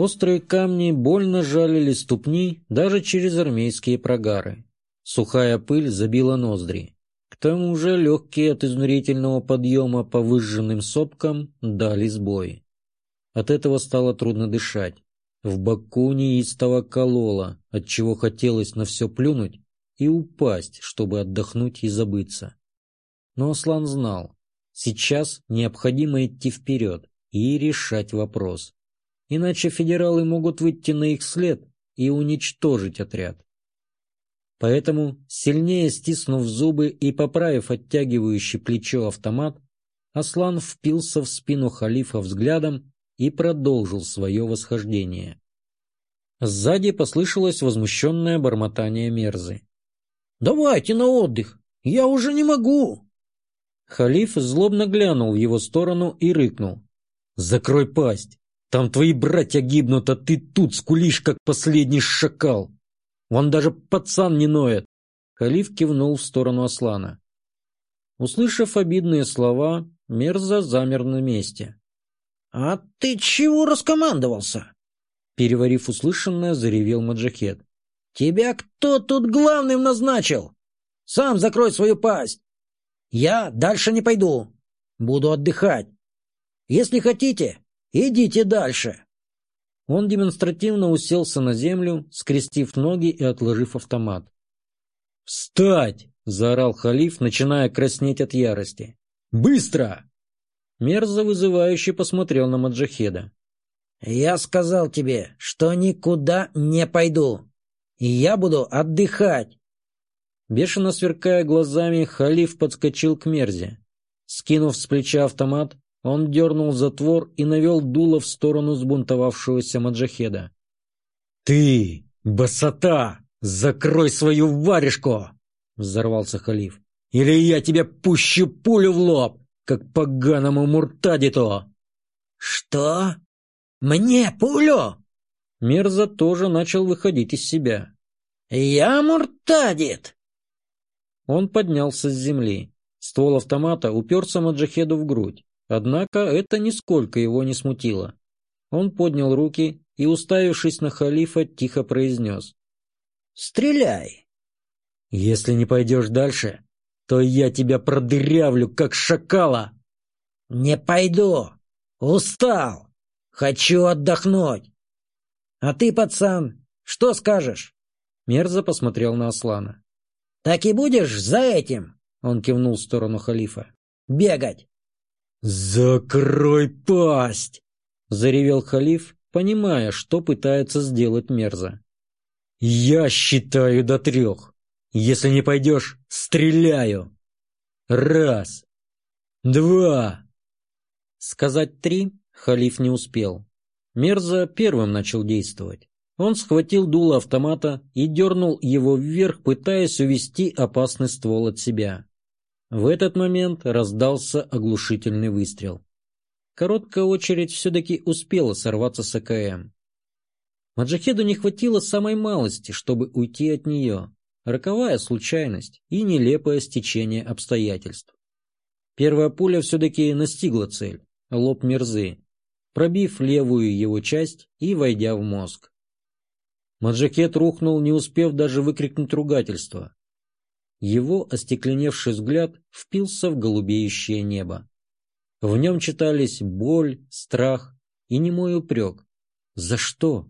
Острые камни больно жалили ступни даже через армейские прогары. Сухая пыль забила ноздри. К тому же легкие от изнурительного подъема по выжженным сопкам дали сбой. От этого стало трудно дышать. В боку неистово кололо, отчего хотелось на все плюнуть и упасть, чтобы отдохнуть и забыться. Но Аслан знал, сейчас необходимо идти вперед и решать вопрос. Иначе федералы могут выйти на их след и уничтожить отряд. Поэтому, сильнее стиснув зубы и поправив оттягивающий плечо автомат, Аслан впился в спину халифа взглядом и продолжил свое восхождение. Сзади послышалось возмущенное бормотание мерзы. «Давайте на отдых! Я уже не могу!» Халиф злобно глянул в его сторону и рыкнул. «Закрой пасть! Там твои братья гибнут, а ты тут скулишь, как последний шакал!» Вон даже пацан не ноет. Халиф кивнул в сторону Аслана. Услышав обидные слова, Мерза замер на месте. «А ты чего раскомандовался?» Переварив услышанное, заревел Маджахет. «Тебя кто тут главным назначил? Сам закрой свою пасть. Я дальше не пойду. Буду отдыхать. Если хотите, идите дальше». Он демонстративно уселся на землю, скрестив ноги и отложив автомат. «Встать!» — заорал халиф, начиная краснеть от ярости. «Быстро!» Мерза вызывающе посмотрел на Маджахеда. «Я сказал тебе, что никуда не пойду, и я буду отдыхать!» Бешено сверкая глазами, халиф подскочил к Мерзе. Скинув с плеча автомат, он дернул затвор и навел дуло в сторону сбунтовавшегося маджахеда. «Ты, басота, закрой свою варежку!» — взорвался халиф. «Или я тебе пущу пулю в лоб, как поганому муртадиту!» «Что? Мне пулю?» Мерза тоже начал выходить из себя. «Я муртадит!» Он поднялся с земли. Ствол автомата уперся Маджахеду в грудь. Однако это нисколько его не смутило. Он поднял руки и, уставившись на халифа, тихо произнес. «Стреляй!» «Если не пойдешь дальше, то я тебя продырявлю, как шакала!» «Не пойду! Устал! Хочу отдохнуть! А ты, пацан, что скажешь?» Мерза посмотрел на Аслана. «Так и будешь за этим?» Он кивнул в сторону халифа. «Бегать! «Закрой пасть!» — заревел халиф, понимая, что пытается сделать Мерза. «Я считаю до трех. Если не пойдешь, стреляю. Раз, два...» Сказать три халиф не успел. Мерза первым начал действовать. Он схватил дуло автомата и дернул его вверх, пытаясь увести опасный ствол от себя. В этот момент раздался оглушительный выстрел. Короткая очередь все-таки успела сорваться с АКМ. Маджахеду не хватило самой малости, чтобы уйти от нее. Роковая случайность и нелепое стечение обстоятельств. Первая пуля все-таки настигла цель – лоб Мерзы, пробив левую его часть и войдя в мозг. Маджахет рухнул, не успев даже выкрикнуть ругательство. Его остекленевший взгляд впился в голубеющее небо. В нем читались боль, страх и немой упрек. За что?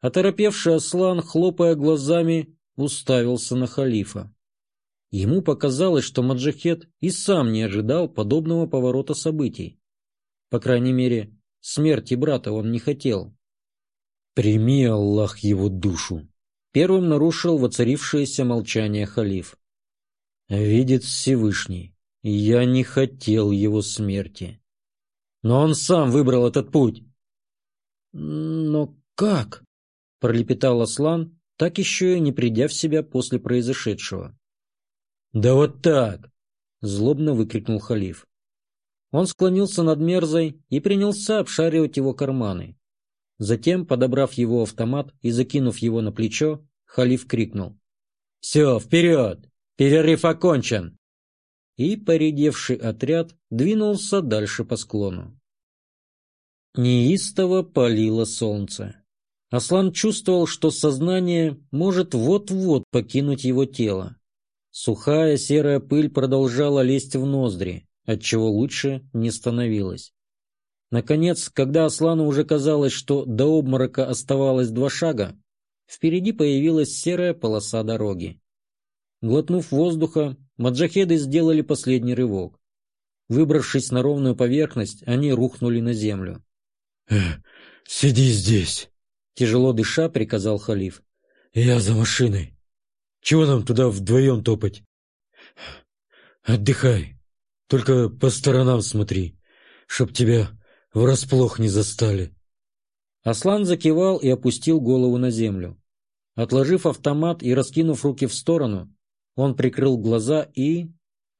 Оторопевший Аслан, хлопая глазами, уставился на халифа. Ему показалось, что Маджахет и сам не ожидал подобного поворота событий. По крайней мере, смерти брата он не хотел. «Прими, Аллах, его душу!» Первым нарушил воцарившееся молчание халиф. «Видит Всевышний, я не хотел его смерти. Но он сам выбрал этот путь». «Но как?» — пролепетал Аслан, так еще и не придя в себя после произошедшего. «Да вот так!» — злобно выкрикнул халиф. Он склонился над Мерзой и принялся обшаривать его карманы. Затем, подобрав его автомат и закинув его на плечо, халиф крикнул. «Все, вперед! Перерыв окончен!» И поредевший отряд двинулся дальше по склону. Неистово палило солнце. Аслан чувствовал, что сознание может вот-вот покинуть его тело. Сухая серая пыль продолжала лезть в ноздри, отчего лучше не становилось. Наконец, когда Аслану уже казалось, что до обморока оставалось два шага, впереди появилась серая полоса дороги. Глотнув воздуха, маджахеды сделали последний рывок. Выбравшись на ровную поверхность, они рухнули на землю. «Э, сиди здесь!» Тяжело дыша, приказал халиф. «Я за машиной. Чего нам туда вдвоем топать? Отдыхай. Только по сторонам смотри, чтоб тебя врасплох не застали». Аслан закивал и опустил голову на землю. Отложив автомат и раскинув руки в сторону, он прикрыл глаза и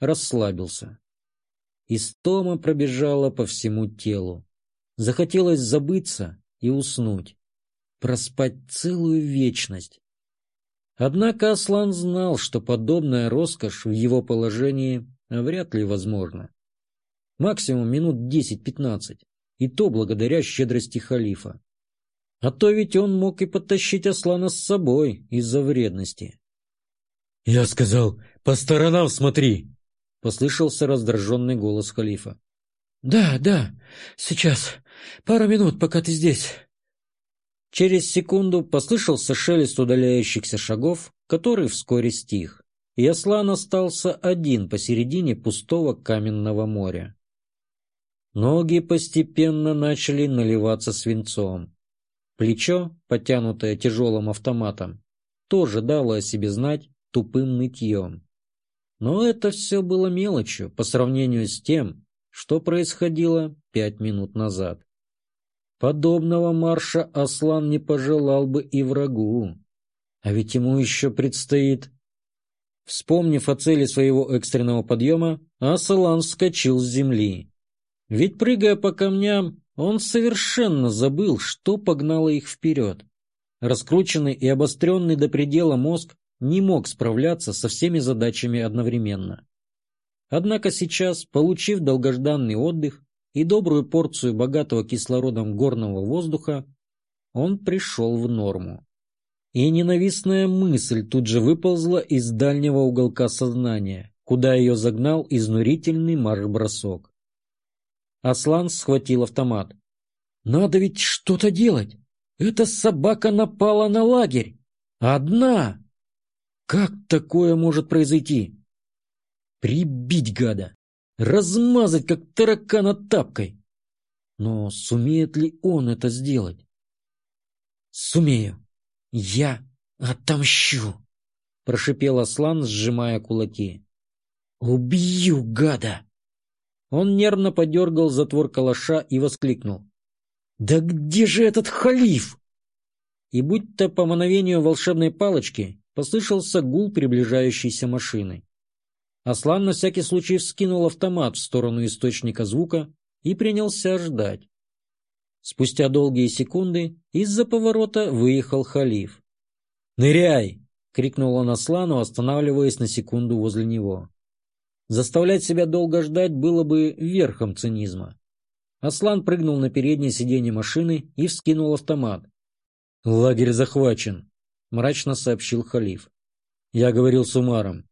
расслабился. Истома пробежала по всему телу. Захотелось забыться и уснуть. Проспать целую вечность. Однако Аслан знал, что подобная роскошь в его положении вряд ли возможна. Максимум минут 10-15, и то благодаря щедрости халифа. А то ведь он мог и подтащить Аслана с собой из-за вредности. «Я сказал, по сторонам смотри!» — послышался раздраженный голос халифа. «Да, да, сейчас. Пару минут, пока ты здесь». Через секунду послышался шелест удаляющихся шагов, который вскоре стих, и Аслан остался один посередине пустого каменного моря. Ноги постепенно начали наливаться свинцом. Плечо, потянутое тяжелым автоматом, тоже дало о себе знать тупым нытьем. Но это все было мелочью по сравнению с тем, что происходило пять минут назад. Подобного марша Аслан не пожелал бы и врагу. А ведь ему еще предстоит... Вспомнив о цели своего экстренного подъема, Аслан вскочил с земли. Ведь, прыгая по камням, он совершенно забыл, что погнало их вперед. Раскрученный и обостренный до предела мозг не мог справляться со всеми задачами одновременно. Однако сейчас, получив долгожданный отдых, и добрую порцию богатого кислородом горного воздуха, он пришел в норму. И ненавистная мысль тут же выползла из дальнего уголка сознания, куда ее загнал изнурительный марш-бросок. Аслан схватил автомат. «Надо ведь что-то делать! Эта собака напала на лагерь! Одна! Как такое может произойти? Прибить гада! размазать, как таракана тапкой. Но сумеет ли он это сделать? Сумею. Я отомщу, прошипел Аслан, сжимая кулаки. Убью гада! Он нервно подергал затвор калаша и воскликнул. «Да где же этот халиф?» И будто по мановению волшебной палочки послышался гул приближающейся машины. Аслан на всякий случай вскинул автомат в сторону источника звука и принялся ждать. Спустя долгие секунды из-за поворота выехал халиф. «Ныряй!» — крикнул он Аслану, останавливаясь на секунду возле него. Заставлять себя долго ждать было бы верхом цинизма. Аслан прыгнул на переднее сиденье машины и вскинул автомат. «Лагерь захвачен», — мрачно сообщил халиф. «Я говорил с Умаром.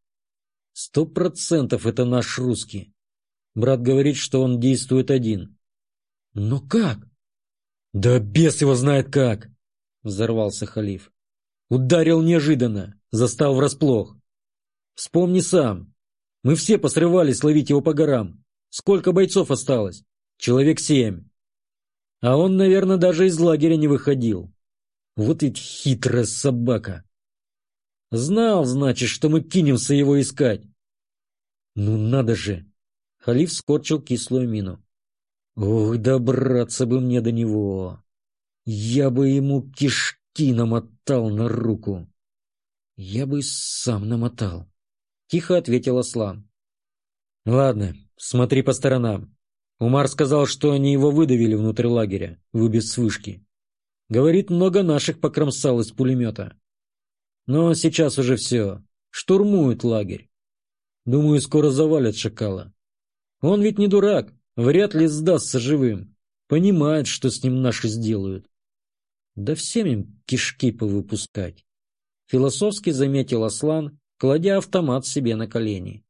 Сто процентов это наш русский. Брат говорит, что он действует один. Но как? Да бес его знает как, взорвался халиф. Ударил неожиданно, застал врасплох. Вспомни сам. Мы все посрывались ловить его по горам. Сколько бойцов осталось? Человек семь. А он, наверное, даже из лагеря не выходил. Вот ведь хитрая собака. Знал, значит, что мы кинемся его искать. Ну надо же! Халиф скорчил кислую мину. Ох, добраться бы мне до него! Я бы ему кишки намотал на руку. Я бы сам намотал. Тихо ответил Аслан. Ладно, смотри по сторонам. Умар сказал, что они его выдавили внутрь лагеря, выбив с вышки. Говорит, много наших покромсал из пулемета. Но сейчас уже все. Штурмуют лагерь. Думаю, скоро завалят шакала. Он ведь не дурак, вряд ли сдастся живым. Понимает, что с ним наши сделают. Да всем им кишки повыпускать. Философски заметил Аслан, кладя автомат себе на колени.